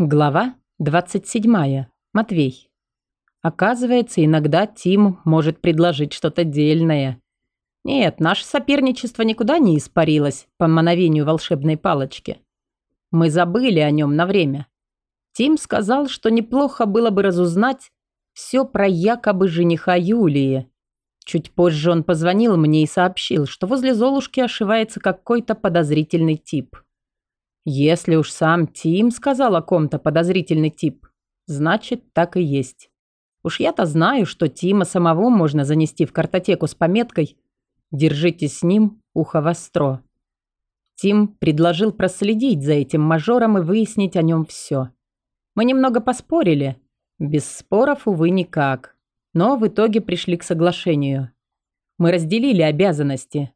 Глава 27. Матвей. Оказывается, иногда Тим может предложить что-то дельное. Нет, наше соперничество никуда не испарилось по мановению волшебной палочки. Мы забыли о нем на время. Тим сказал, что неплохо было бы разузнать все про якобы жениха Юлии. Чуть позже он позвонил мне и сообщил, что возле Золушки ошивается какой-то подозрительный тип. Если уж сам Тим сказал о ком-то подозрительный тип, значит, так и есть. Уж я-то знаю, что Тима самого можно занести в картотеку с пометкой «Держите с ним ухо востро». Тим предложил проследить за этим мажором и выяснить о нем все. Мы немного поспорили. Без споров, увы, никак. Но в итоге пришли к соглашению. Мы разделили обязанности.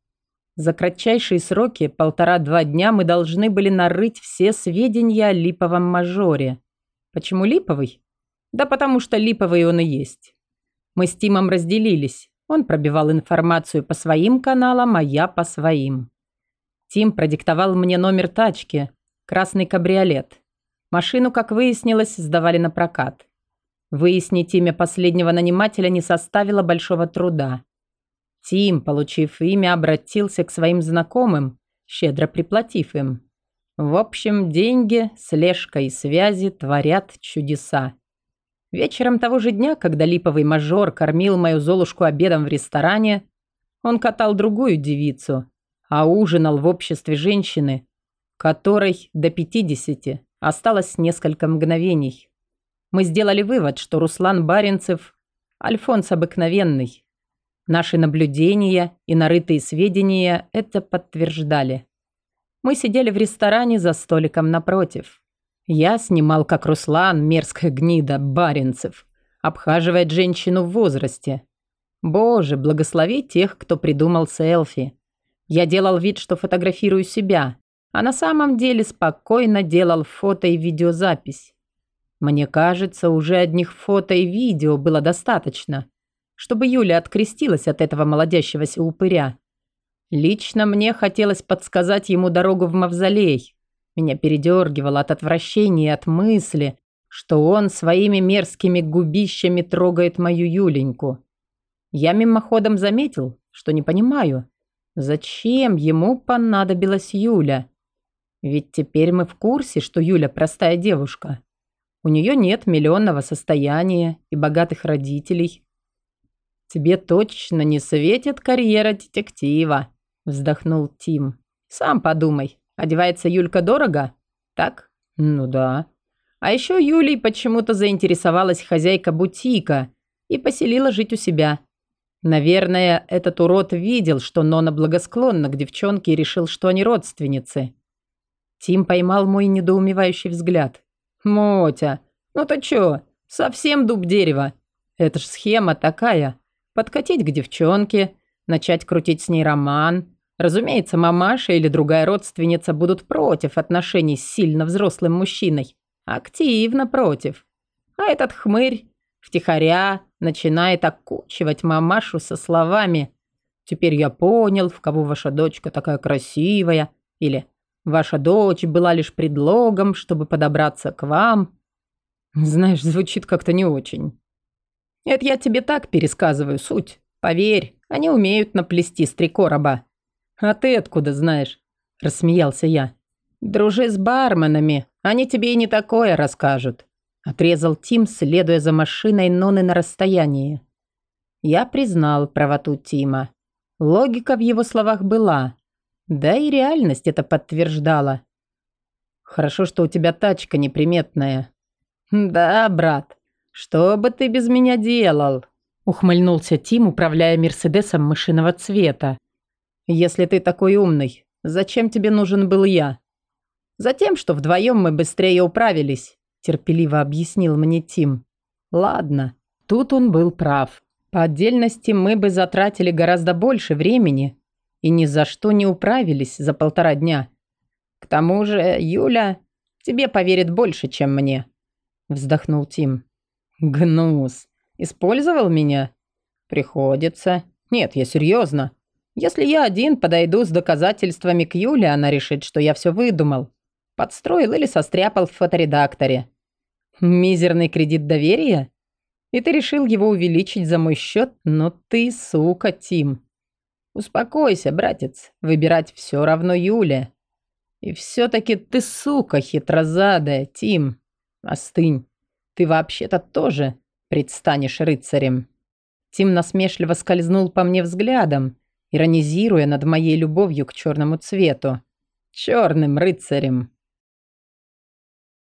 За кратчайшие сроки, полтора-два дня, мы должны были нарыть все сведения о липовом мажоре. Почему липовый? Да потому что липовый он и есть. Мы с Тимом разделились. Он пробивал информацию по своим каналам, а я по своим. Тим продиктовал мне номер тачки. Красный кабриолет. Машину, как выяснилось, сдавали на прокат. Выяснить имя последнего нанимателя не составило большого труда. Тим, получив имя, обратился к своим знакомым, щедро приплатив им. В общем, деньги, слежка и связи творят чудеса. Вечером того же дня, когда липовый мажор кормил мою Золушку обедом в ресторане, он катал другую девицу, а ужинал в обществе женщины, которой до 50 осталось несколько мгновений. Мы сделали вывод, что Руслан Баренцев – Альфонс обыкновенный, Наши наблюдения и нарытые сведения это подтверждали. Мы сидели в ресторане за столиком напротив. Я снимал, как Руслан, мерзкая гнида, Баренцев, обхаживает женщину в возрасте. Боже, благослови тех, кто придумал селфи. Я делал вид, что фотографирую себя, а на самом деле спокойно делал фото и видеозапись. Мне кажется, уже одних фото и видео было достаточно – чтобы Юля открестилась от этого молодящегося упыря. Лично мне хотелось подсказать ему дорогу в мавзолей. Меня передергивало от отвращения и от мысли, что он своими мерзкими губищами трогает мою Юленьку. Я мимоходом заметил, что не понимаю, зачем ему понадобилась Юля. Ведь теперь мы в курсе, что Юля простая девушка. У нее нет миллионного состояния и богатых родителей. «Тебе точно не светит карьера детектива», – вздохнул Тим. «Сам подумай, одевается Юлька дорого? Так? Ну да. А еще Юлей почему-то заинтересовалась хозяйка бутика и поселила жить у себя. Наверное, этот урод видел, что Нона благосклонна к девчонке и решил, что они родственницы». Тим поймал мой недоумевающий взгляд. «Мотя, ну ты чё, совсем дуб дерева? Это ж схема такая, подкатить к девчонке, начать крутить с ней роман. Разумеется, мамаша или другая родственница будут против отношений с сильно взрослым мужчиной. Активно против. А этот хмырь втихаря начинает окучивать мамашу со словами «Теперь я понял, в кого ваша дочка такая красивая» или «Ваша дочь была лишь предлогом, чтобы подобраться к вам». Знаешь, звучит как-то не очень. Это я тебе так пересказываю суть. Поверь, они умеют наплести с три короба. А ты откуда знаешь? Рассмеялся я. Дружи с барменами, они тебе и не такое расскажут. Отрезал Тим, следуя за машиной Ноны на расстоянии. Я признал правоту Тима. Логика в его словах была. Да и реальность это подтверждала. Хорошо, что у тебя тачка неприметная. Да, брат. «Что бы ты без меня делал?» Ухмыльнулся Тим, управляя Мерседесом мышиного цвета. «Если ты такой умный, зачем тебе нужен был я?» «Затем, что вдвоем мы быстрее управились», терпеливо объяснил мне Тим. «Ладно, тут он был прав. По отдельности мы бы затратили гораздо больше времени и ни за что не управились за полтора дня. К тому же, Юля, тебе поверит больше, чем мне», вздохнул Тим. Гнус. Использовал меня? Приходится. Нет, я серьезно. Если я один подойду с доказательствами к Юле, она решит, что я все выдумал. Подстроил или состряпал в фоторедакторе. Мизерный кредит доверия? И ты решил его увеличить за мой счет? Ну ты сука, Тим. Успокойся, братец. Выбирать все равно Юля. И все-таки ты сука хитрозадая, Тим. Остынь. Ты вообще-то тоже предстанешь рыцарем. Тим насмешливо скользнул по мне взглядом, иронизируя над моей любовью к черному цвету. Черным рыцарем.